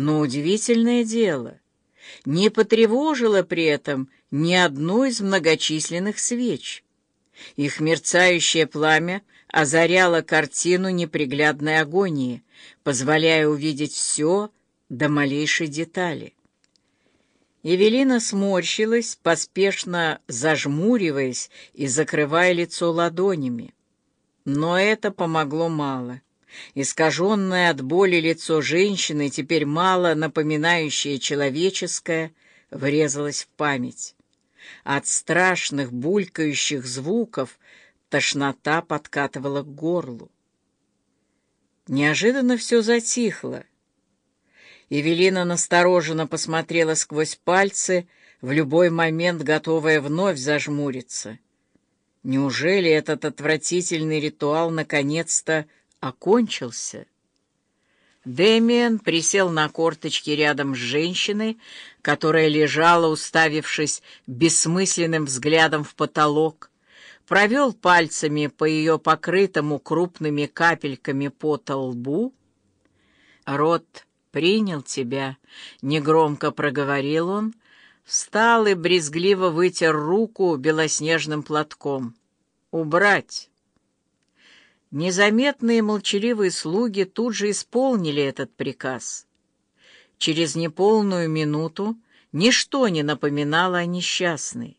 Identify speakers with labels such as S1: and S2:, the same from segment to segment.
S1: Но удивительное дело, не потревожило при этом ни одну из многочисленных свеч. Их мерцающее пламя озаряло картину неприглядной агонии, позволяя увидеть все до малейшей детали. Евелина сморщилась, поспешно зажмуриваясь и закрывая лицо ладонями. Но это помогло мало. Искаженное от боли лицо женщины, теперь мало напоминающее человеческое, врезалось в память. От страшных булькающих звуков тошнота подкатывала к горлу. Неожиданно все затихло. Эвелина настороженно посмотрела сквозь пальцы, в любой момент готовая вновь зажмуриться. Неужели этот отвратительный ритуал наконец-то окончился? Дэмиен присел на корточки рядом с женщиной, которая лежала, уставившись бессмысленным взглядом в потолок, провел пальцами по ее покрытому крупными капельками пота лбу. Рот принял тебя, — негромко проговорил он, встал и брезгливо вытер руку белоснежным платком. «Убрать!» Незаметные молчаливые слуги тут же исполнили этот приказ. Через неполную минуту ничто не напоминало о несчастной.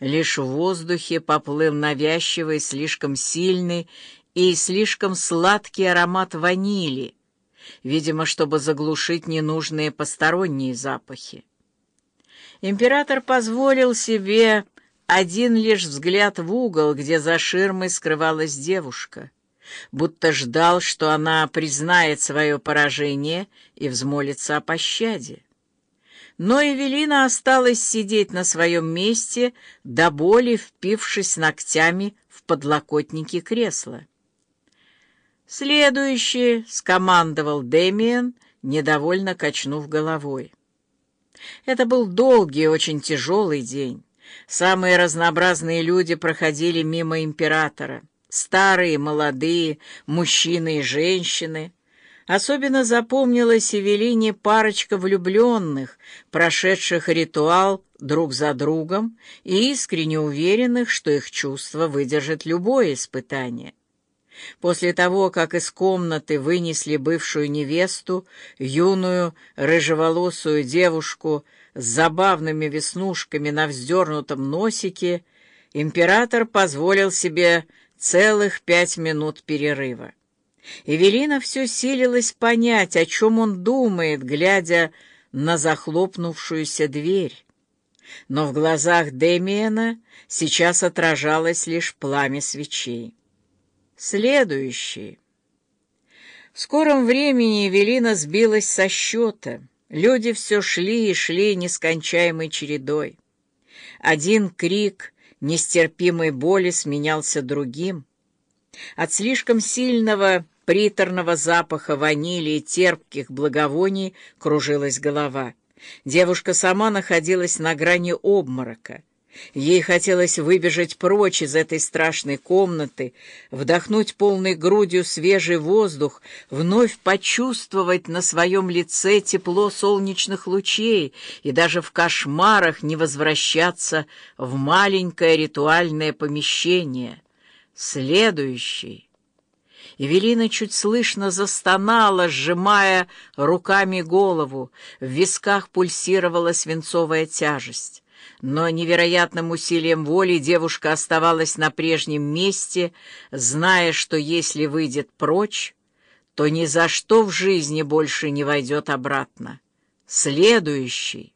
S1: Лишь в воздухе поплыл навязчивый, слишком сильный и слишком сладкий аромат ванили, видимо, чтобы заглушить ненужные посторонние запахи. Император позволил себе один лишь взгляд в угол, где за ширмой скрывалась девушка, будто ждал, что она признает свое поражение и взмолится о пощаде. Но Эвелина осталась сидеть на своем месте, до боли впившись ногтями в подлокотники кресла. «Следующий!» — скомандовал Дэмиен, недовольно качнув головой. Это был долгий очень тяжелый день. Самые разнообразные люди проходили мимо императора. Старые, молодые, мужчины и женщины. Особенно запомнилась Эвелине парочка влюбленных, прошедших ритуал друг за другом и искренне уверенных, что их чувства выдержат любое испытание. После того, как из комнаты вынесли бывшую невесту, юную рыжеволосую девушку с забавными веснушками на вздернутом носике, император позволил себе целых пять минут перерыва. Эвелина все силилась понять, о чем он думает, глядя на захлопнувшуюся дверь. Но в глазах Демиена сейчас отражалось лишь пламя свечей. Следующий. В скором времени Эвелина сбилась со счета. Люди все шли и шли нескончаемой чередой. Один крик нестерпимой боли сменялся другим. От слишком сильного приторного запаха ванили и терпких благовоний кружилась голова. Девушка сама находилась на грани обморока. Ей хотелось выбежать прочь из этой страшной комнаты, вдохнуть полной грудью свежий воздух, вновь почувствовать на своем лице тепло солнечных лучей и даже в кошмарах не возвращаться в маленькое ритуальное помещение. Следующий. Эвелина чуть слышно застонала, сжимая руками голову. В висках пульсировала свинцовая тяжесть но невероятным усилием воли девушка оставалась на прежнем месте, зная, что если выйдет прочь, то ни за что в жизни больше не войдет обратно. Следующий.